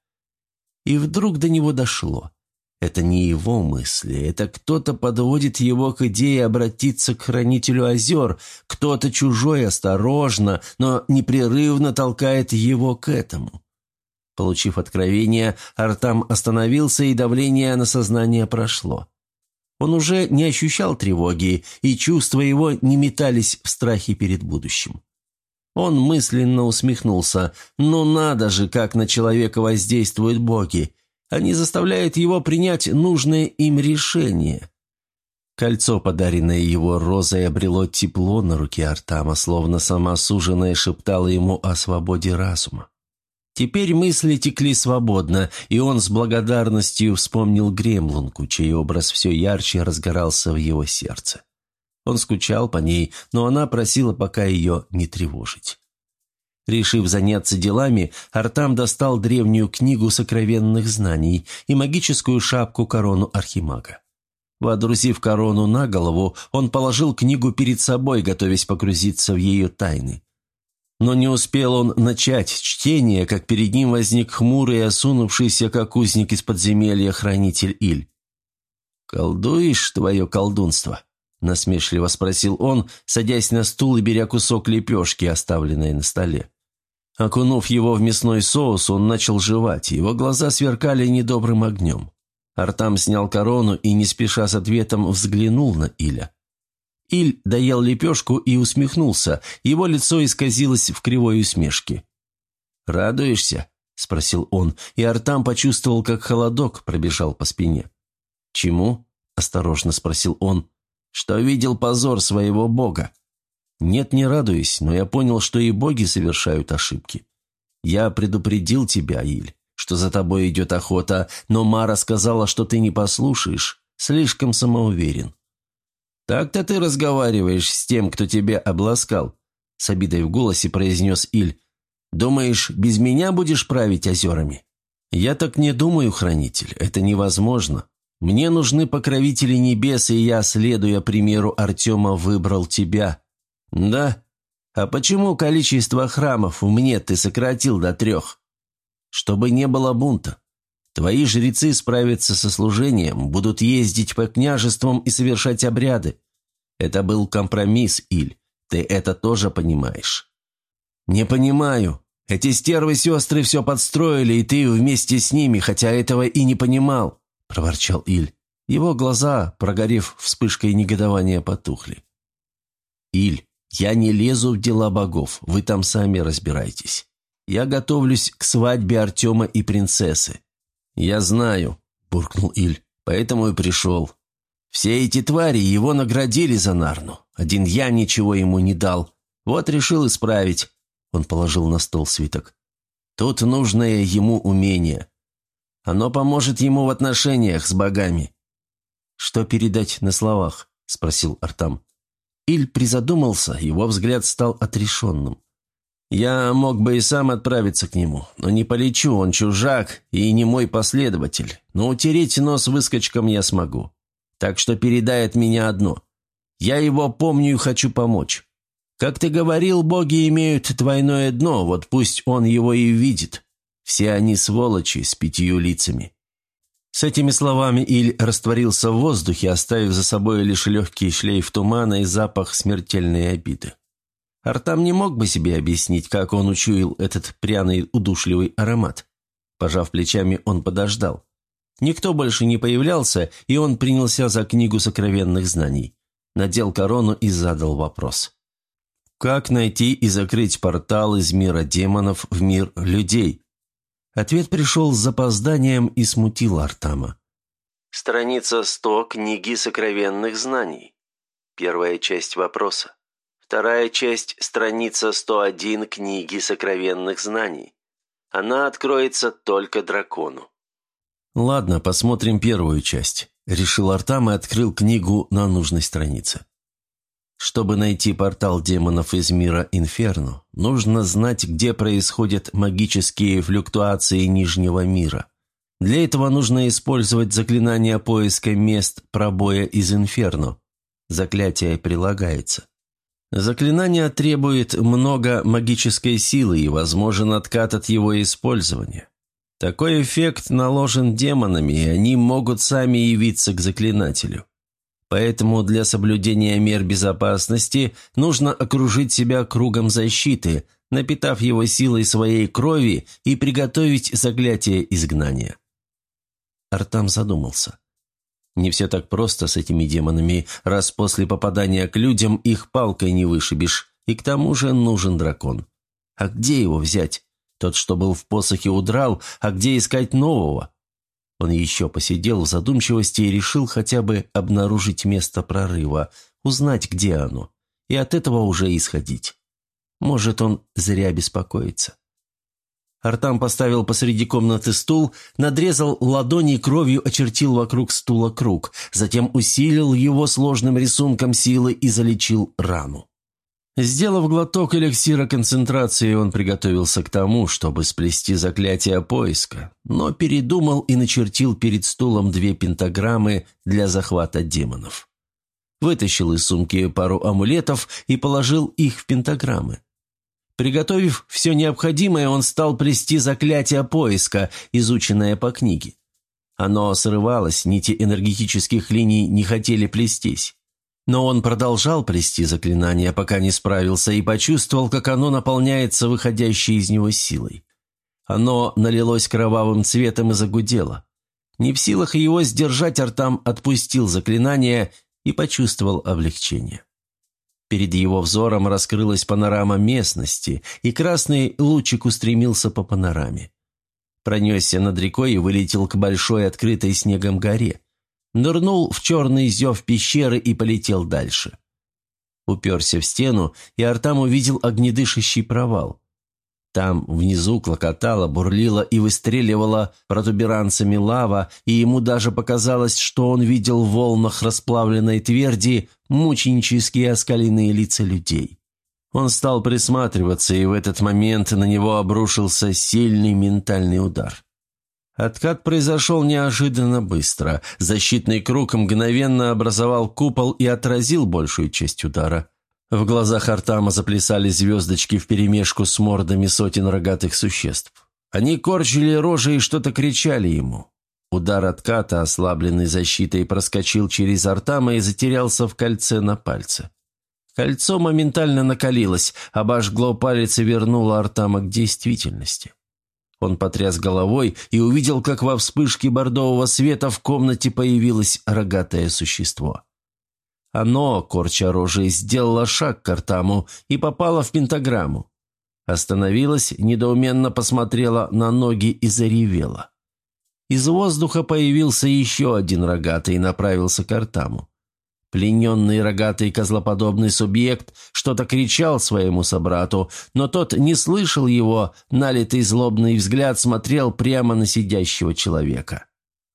И вдруг до него дошло. Это не его мысли, это кто-то подводит его к идее обратиться к хранителю озер, кто-то чужой осторожно, но непрерывно толкает его к этому. Получив откровение, Артам остановился, и давление на сознание прошло. Он уже не ощущал тревоги, и чувства его не метались в страхе перед будущим. Он мысленно усмехнулся. «Ну надо же, как на человека воздействуют боги! Они заставляют его принять нужное им решение». Кольцо, подаренное его розой, обрело тепло на руке Артама, словно сама суженая шептала ему о свободе разума. Теперь мысли текли свободно, и он с благодарностью вспомнил Гремлунку, чей образ все ярче разгорался в его сердце. Он скучал по ней, но она просила пока ее не тревожить. Решив заняться делами, Артам достал древнюю книгу сокровенных знаний и магическую шапку-корону Архимага. Водрузив корону на голову, он положил книгу перед собой, готовясь погрузиться в ее тайны. Но не успел он начать чтение, как перед ним возник хмурый осунувшийся, как узник из подземелья, хранитель Иль. «Колдуешь твое колдунство?» – насмешливо спросил он, садясь на стул и беря кусок лепешки, оставленной на столе. Окунув его в мясной соус, он начал жевать, его глаза сверкали недобрым огнем. Артам снял корону и, не спеша с ответом, взглянул на Иля. Иль доел лепешку и усмехнулся, его лицо исказилось в кривой усмешке. «Радуешься?» – спросил он, и Артам почувствовал, как холодок пробежал по спине. «Чему?» – осторожно спросил он. «Что видел позор своего бога?» «Нет, не радуюсь, но я понял, что и боги совершают ошибки. Я предупредил тебя, Иль, что за тобой идет охота, но Мара сказала, что ты не послушаешь, слишком самоуверен. «Так-то ты разговариваешь с тем, кто тебя обласкал», — с обидой в голосе произнес Иль. «Думаешь, без меня будешь править озерами?» «Я так не думаю, хранитель, это невозможно. Мне нужны покровители небес, и я, следуя примеру Артема, выбрал тебя». «Да? А почему количество храмов мне ты сократил до трех?» «Чтобы не было бунта. Твои жрецы справятся со служением, будут ездить по княжествам и совершать обряды. Это был компромисс, Иль. Ты это тоже понимаешь?» «Не понимаю. Эти стервы-сестры все подстроили, и ты вместе с ними, хотя этого и не понимал», – проворчал Иль. Его глаза, прогорев вспышкой негодования, потухли. «Иль, я не лезу в дела богов, вы там сами разбирайтесь. Я готовлюсь к свадьбе Артема и принцессы. «Я знаю», – буркнул Иль, – «поэтому и пришел. Все эти твари его наградили за Нарну. Один я ничего ему не дал. Вот решил исправить». Он положил на стол свиток. «Тут нужное ему умение. Оно поможет ему в отношениях с богами». «Что передать на словах?» – спросил Артам. Иль призадумался, его взгляд стал отрешенным. Я мог бы и сам отправиться к нему, но не полечу, он чужак и не мой последователь, но утереть нос выскочкам я смогу. Так что передай от меня одно. Я его помню и хочу помочь. Как ты говорил, боги имеют двойное дно, вот пусть он его и видит. Все они сволочи с пятью лицами». С этими словами Иль растворился в воздухе, оставив за собой лишь легкий шлейф тумана и запах смертельной обиды. Артам не мог бы себе объяснить, как он учуял этот пряный удушливый аромат. Пожав плечами, он подождал. Никто больше не появлялся, и он принялся за книгу сокровенных знаний. Надел корону и задал вопрос. Как найти и закрыть портал из мира демонов в мир людей? Ответ пришел с запозданием и смутил Артама. Страница 100 книги сокровенных знаний. Первая часть вопроса. Вторая часть – страница 101 книги сокровенных знаний. Она откроется только дракону. «Ладно, посмотрим первую часть», – решил Артам и открыл книгу на нужной странице. Чтобы найти портал демонов из мира Инферно, нужно знать, где происходят магические флюктуации Нижнего мира. Для этого нужно использовать заклинание поиска мест пробоя из Инферно. Заклятие прилагается. Заклинание требует много магической силы и возможен откат от его использования. Такой эффект наложен демонами, и они могут сами явиться к заклинателю. Поэтому для соблюдения мер безопасности нужно окружить себя кругом защиты, напитав его силой своей крови и приготовить заклятие изгнания. Артам задумался. Не все так просто с этими демонами, раз после попадания к людям их палкой не вышибешь, и к тому же нужен дракон. А где его взять? Тот, что был в посохе, удрал, а где искать нового? Он еще посидел в задумчивости и решил хотя бы обнаружить место прорыва, узнать, где оно, и от этого уже исходить. Может, он зря беспокоится. Артам поставил посреди комнаты стул, надрезал ладони и кровью очертил вокруг стула круг, затем усилил его сложным рисунком силы и залечил рану. Сделав глоток эликсира концентрации, он приготовился к тому, чтобы сплести заклятие поиска, но передумал и начертил перед стулом две пентаграммы для захвата демонов. Вытащил из сумки пару амулетов и положил их в пентаграммы. Приготовив все необходимое, он стал плести заклятие поиска, изученное по книге. Оно срывалось, нити энергетических линий не хотели плестись. Но он продолжал плести заклинание, пока не справился, и почувствовал, как оно наполняется выходящей из него силой. Оно налилось кровавым цветом и загудело. Не в силах его сдержать, Артам отпустил заклинание и почувствовал облегчение. Перед его взором раскрылась панорама местности, и красный лучик устремился по панораме. Пронесся над рекой и вылетел к большой открытой снегом горе нырнул в черный зев пещеры и полетел дальше. Уперся в стену, и Артам увидел огнедышащий провал. Там внизу клокотала, бурлила и выстреливала протуберанцами лава, и ему даже показалось, что он видел в волнах расплавленной тверди мученические оскаленные лица людей. Он стал присматриваться, и в этот момент на него обрушился сильный ментальный удар. Откат произошел неожиданно быстро. Защитный круг мгновенно образовал купол и отразил большую часть удара. В глазах Артама заплясали звездочки вперемешку с мордами сотен рогатых существ. Они корчили рожи и что-то кричали ему. Удар отката, ослабленный защитой, проскочил через Артама и затерялся в кольце на пальце. Кольцо моментально накалилось, обожгло палец и вернуло Артама к действительности. Он потряс головой и увидел, как во вспышке бордового света в комнате появилось рогатое существо. Оно, корча рожей, сделало шаг к Артаму и попало в пентаграмму. Остановилась, недоуменно посмотрела на ноги и заревела. Из воздуха появился еще один рогатый и направился к Артаму. Плененный рогатый козлоподобный субъект что-то кричал своему собрату, но тот не слышал его, налитый злобный взгляд смотрел прямо на сидящего человека.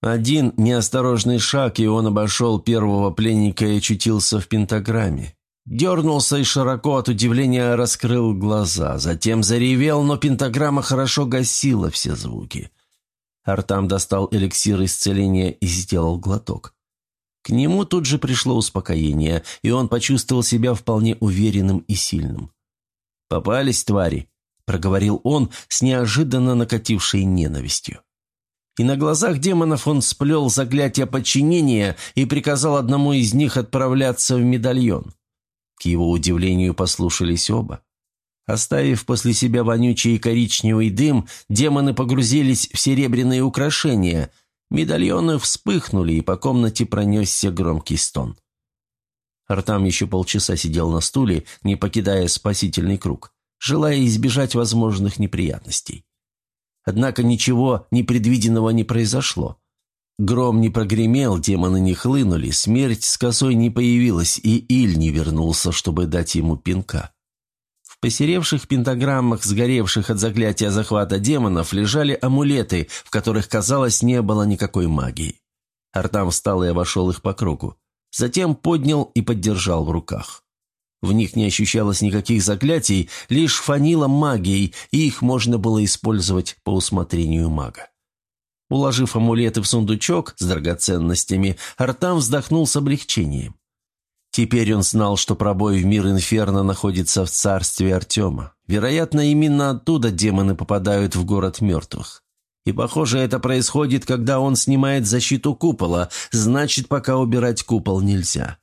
Один неосторожный шаг, и он обошел первого пленника и очутился в пентаграмме. Дернулся и широко от удивления раскрыл глаза, затем заревел, но пентаграмма хорошо гасила все звуки. Артам достал эликсир исцеления и сделал глоток. К нему тут же пришло успокоение, и он почувствовал себя вполне уверенным и сильным. «Попались, твари», — проговорил он с неожиданно накатившей ненавистью. И на глазах демонов он сплел заклятие подчинения и приказал одному из них отправляться в медальон. К его удивлению послушались оба. Оставив после себя вонючий коричневый дым, демоны погрузились в серебряные украшения, Медальоны вспыхнули, и по комнате пронесся громкий стон. Артам еще полчаса сидел на стуле, не покидая спасительный круг, желая избежать возможных неприятностей. Однако ничего непредвиденного не произошло. Гром не прогремел, демоны не хлынули, смерть с косой не появилась, и Иль не вернулся, чтобы дать ему пинка. В посеревших пентаграммах, сгоревших от заклятия захвата демонов, лежали амулеты, в которых, казалось, не было никакой магии. Артам встал и обошел их по кругу. Затем поднял и поддержал в руках. В них не ощущалось никаких заклятий, лишь фанила магией, и их можно было использовать по усмотрению мага. Уложив амулеты в сундучок с драгоценностями, Артам вздохнул с облегчением. Теперь он знал, что пробой в мир Инферно находится в царстве Артема. Вероятно, именно оттуда демоны попадают в город мертвых. И, похоже, это происходит, когда он снимает защиту купола, значит, пока убирать купол нельзя.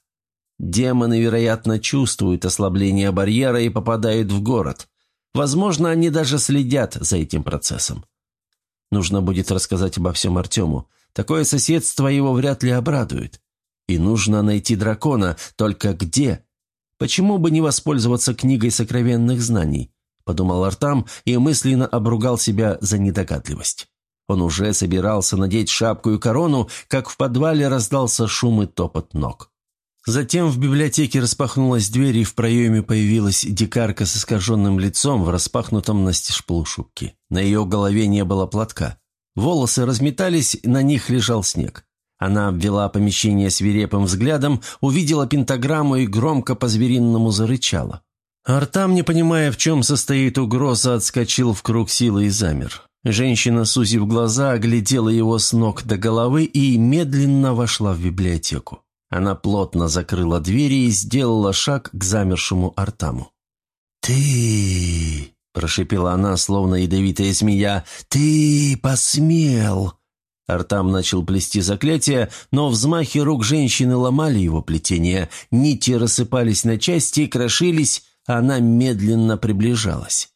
Демоны, вероятно, чувствуют ослабление барьера и попадают в город. Возможно, они даже следят за этим процессом. Нужно будет рассказать обо всем Артему. Такое соседство его вряд ли обрадует. И нужно найти дракона, только где? Почему бы не воспользоваться книгой сокровенных знаний? Подумал Артам и мысленно обругал себя за недогадливость. Он уже собирался надеть шапку и корону, как в подвале раздался шум и топот ног. Затем в библиотеке распахнулась дверь, и в проеме появилась дикарка с искаженным лицом в распахнутом настежь полушубке. На ее голове не было платка. Волосы разметались, на них лежал снег. Она обвела помещение свирепым взглядом, увидела пентаграмму и громко по-зверинному зарычала. Артам, не понимая, в чем состоит угроза, отскочил в круг силы и замер. Женщина, сузив глаза, оглядела его с ног до головы и медленно вошла в библиотеку. Она плотно закрыла двери и сделала шаг к замершему Артаму. «Ты...» – прошепела она, словно ядовитая змея. «Ты посмел!» Артам начал плести заклятие, но взмахи рук женщины ломали его плетение, нити рассыпались на части, крошились, а она медленно приближалась.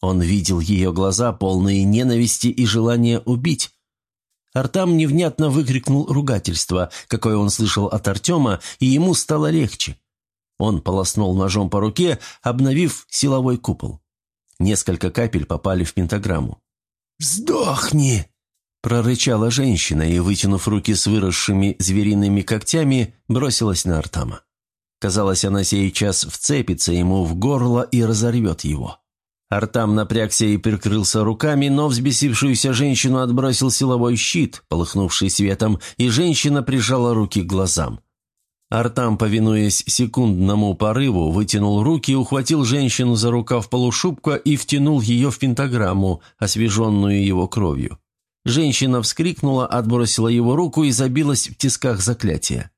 Он видел ее глаза, полные ненависти и желания убить. Артам невнятно выкрикнул ругательство, какое он слышал от Артема, и ему стало легче. Он полоснул ножом по руке, обновив силовой купол. Несколько капель попали в пентаграмму. «Сдохни!» – прорычала женщина и, вытянув руки с выросшими звериными когтями, бросилась на Артама. Казалось, она сейчас вцепится ему в горло и разорвет его. Артам напрягся и прикрылся руками, но взбесившуюся женщину отбросил силовой щит, полыхнувший светом, и женщина прижала руки к глазам. Артам, повинуясь секундному порыву, вытянул руки, ухватил женщину за рукав полушубка и втянул ее в пентаграмму, освеженную его кровью. Женщина вскрикнула, отбросила его руку и забилась в тисках заклятия.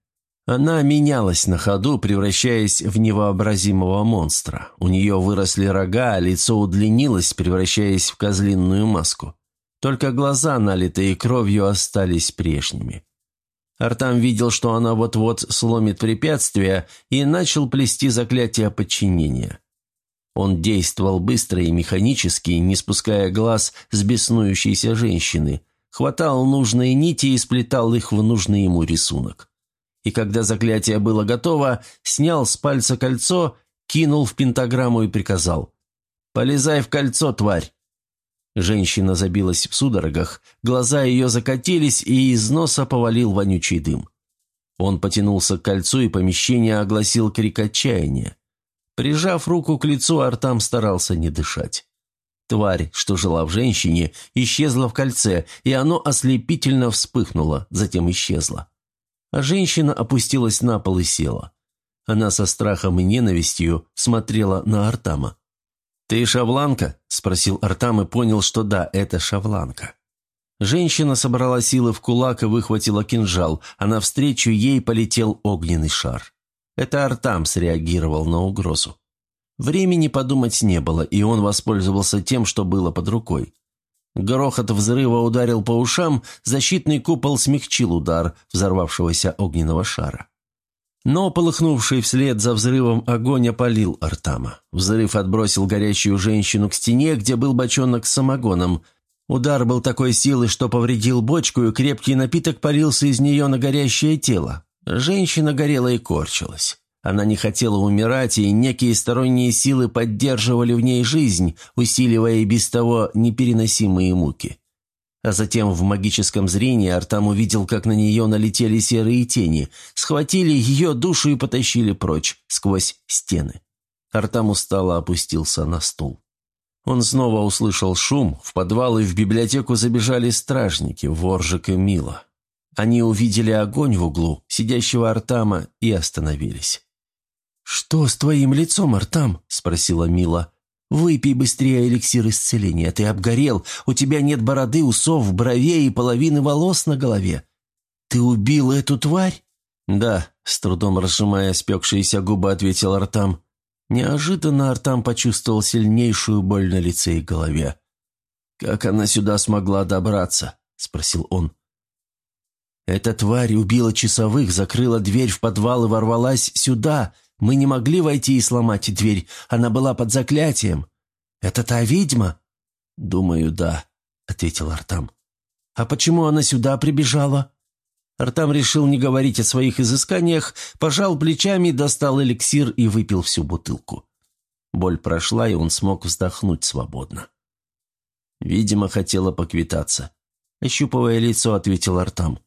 Она менялась на ходу, превращаясь в невообразимого монстра. У нее выросли рога, а лицо удлинилось, превращаясь в козлиную маску. Только глаза, налитые кровью, остались прежними. Артам видел, что она вот-вот сломит препятствие, и начал плести заклятие подчинения. Он действовал быстро и механически, не спуская глаз с беснующейся женщины, хватал нужные нити и сплетал их в нужный ему рисунок и когда заклятие было готово, снял с пальца кольцо, кинул в пентаграмму и приказал «Полезай в кольцо, тварь!». Женщина забилась в судорогах, глаза ее закатились, и из носа повалил вонючий дым. Он потянулся к кольцу, и помещение огласил крик отчаяния. Прижав руку к лицу, Артам старался не дышать. Тварь, что жила в женщине, исчезла в кольце, и оно ослепительно вспыхнуло, затем исчезло а женщина опустилась на пол и села. Она со страхом и ненавистью смотрела на Артама. «Ты шавланка?» – спросил Артам и понял, что да, это шавланка. Женщина собрала силы в кулак и выхватила кинжал, а навстречу ей полетел огненный шар. Это Артам среагировал на угрозу. Времени подумать не было, и он воспользовался тем, что было под рукой. Грохот взрыва ударил по ушам, защитный купол смягчил удар взорвавшегося огненного шара. Но полыхнувший вслед за взрывом огонь опалил Артама. Взрыв отбросил горящую женщину к стене, где был бочонок с самогоном. Удар был такой силы, что повредил бочку, и крепкий напиток полился из нее на горящее тело. Женщина горела и корчилась. Она не хотела умирать, и некие сторонние силы поддерживали в ней жизнь, усиливая и без того непереносимые муки. А затем в магическом зрении Артам увидел, как на нее налетели серые тени, схватили ее душу и потащили прочь, сквозь стены. Артам устало опустился на стул. Он снова услышал шум, в подвал и в библиотеку забежали стражники, Воржик и Мила. Они увидели огонь в углу, сидящего Артама, и остановились. «Что с твоим лицом, Артам?» – спросила Мила. «Выпей быстрее эликсир исцеления. Ты обгорел, у тебя нет бороды, усов, бровей и половины волос на голове. Ты убил эту тварь?» «Да», – с трудом разжимая спекшиеся губы, ответил Артам. Неожиданно Артам почувствовал сильнейшую боль на лице и голове. «Как она сюда смогла добраться?» – спросил он. «Эта тварь убила часовых, закрыла дверь в подвал и ворвалась сюда. Мы не могли войти и сломать дверь, она была под заклятием. Это та ведьма?» «Думаю, да», — ответил Артам. «А почему она сюда прибежала?» Артам решил не говорить о своих изысканиях, пожал плечами, достал эликсир и выпил всю бутылку. Боль прошла, и он смог вздохнуть свободно. Видимо, хотела поквитаться. Ощупывая лицо, ответил Артам.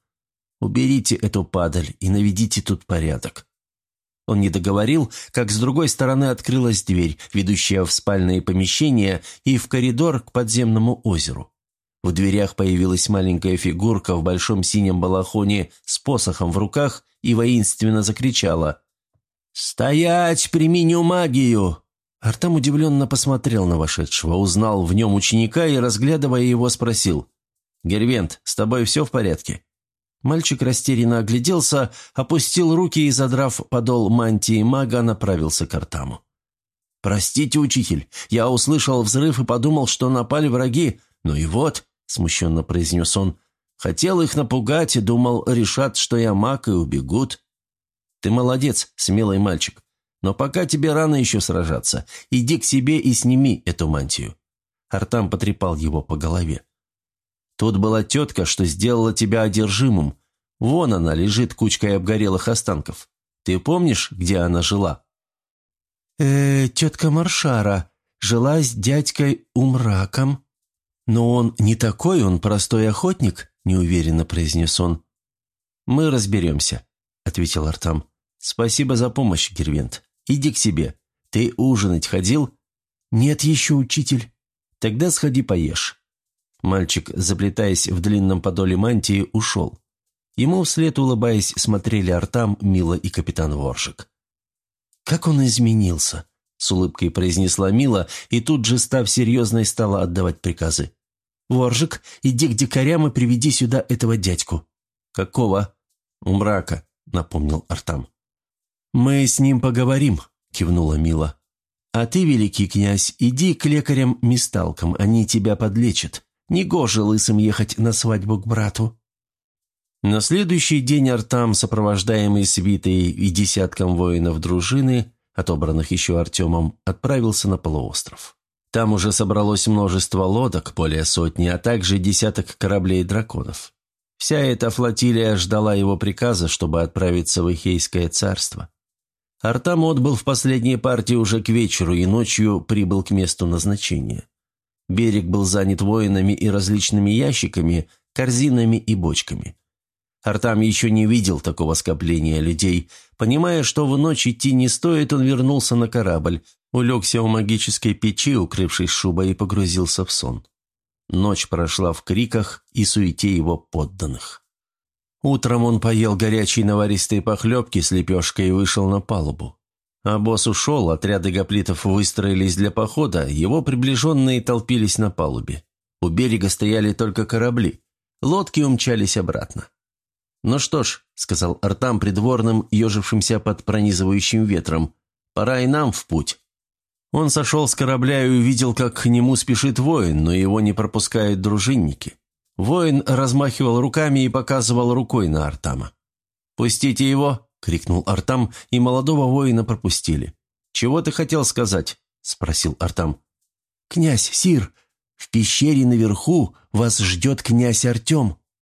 «Уберите эту падаль и наведите тут порядок». Он не договорил, как с другой стороны открылась дверь, ведущая в спальные помещения и в коридор к подземному озеру. В дверях появилась маленькая фигурка в большом синем балахоне с посохом в руках и воинственно закричала «Стоять! Применю магию!» Артам удивленно посмотрел на вошедшего, узнал в нем ученика и, разглядывая его, спросил «Гервент, с тобой все в порядке?» Мальчик растерянно огляделся, опустил руки и, задрав подол мантии мага, направился к Артаму. «Простите, учитель, я услышал взрыв и подумал, что напали враги, ну и вот», — смущенно произнес он, — «хотел их напугать и думал, решат, что я маг и убегут». «Ты молодец, смелый мальчик, но пока тебе рано еще сражаться. Иди к себе и сними эту мантию». Артам потрепал его по голове. Тут была тетка, что сделала тебя одержимым. Вон она лежит кучкой обгорелых останков. Ты помнишь, где она жила?» «Э, тетка Маршара. Жила с дядькой Умраком. Но он не такой, он простой охотник», – неуверенно произнес он. «Мы разберемся», – ответил Артам. «Спасибо за помощь, Гервент. Иди к себе. Ты ужинать ходил?» «Нет еще, учитель». «Тогда сходи поешь». Мальчик, заплетаясь в длинном подоле мантии, ушел. Ему вслед, улыбаясь, смотрели Артам, Мила и капитан Воршик. «Как он изменился!» – с улыбкой произнесла Мила, и тут же, став серьезной, стала отдавать приказы. «Воржик, иди к дикарям и приведи сюда этого дядьку». «Какого?» «У мрака», – напомнил Артам. «Мы с ним поговорим», – кивнула Мила. «А ты, великий князь, иди к лекарям-мисталкам, они тебя подлечат. Негоже лысым ехать на свадьбу к брату». На следующий день Артам, сопровождаемый свитой и десятком воинов дружины, отобранных еще Артемом, отправился на полуостров. Там уже собралось множество лодок, более сотни, а также десяток кораблей драконов. Вся эта флотилия ждала его приказа, чтобы отправиться в Ихейское царство. Артам отбыл в последней партии уже к вечеру и ночью прибыл к месту назначения. Берег был занят воинами и различными ящиками, корзинами и бочками. Артам еще не видел такого скопления людей. Понимая, что в ночь идти не стоит, он вернулся на корабль, улегся у магической печи, укрывшись шубой, и погрузился в сон. Ночь прошла в криках и суете его подданных. Утром он поел горячей наваристой похлебки с лепешкой и вышел на палубу. А босс ушел, отряды гоплитов выстроились для похода, его приближенные толпились на палубе. У берега стояли только корабли. Лодки умчались обратно. «Ну что ж», — сказал Артам придворным, ежившимся под пронизывающим ветром, — «пора и нам в путь». Он сошел с корабля и увидел, как к нему спешит воин, но его не пропускают дружинники. Воин размахивал руками и показывал рукой на Артама. «Пустите его!» — крикнул Артам, и молодого воина пропустили. «Чего ты хотел сказать?» — спросил Артам. «Князь, сир, В пещере наверху вас ждет князь Артем».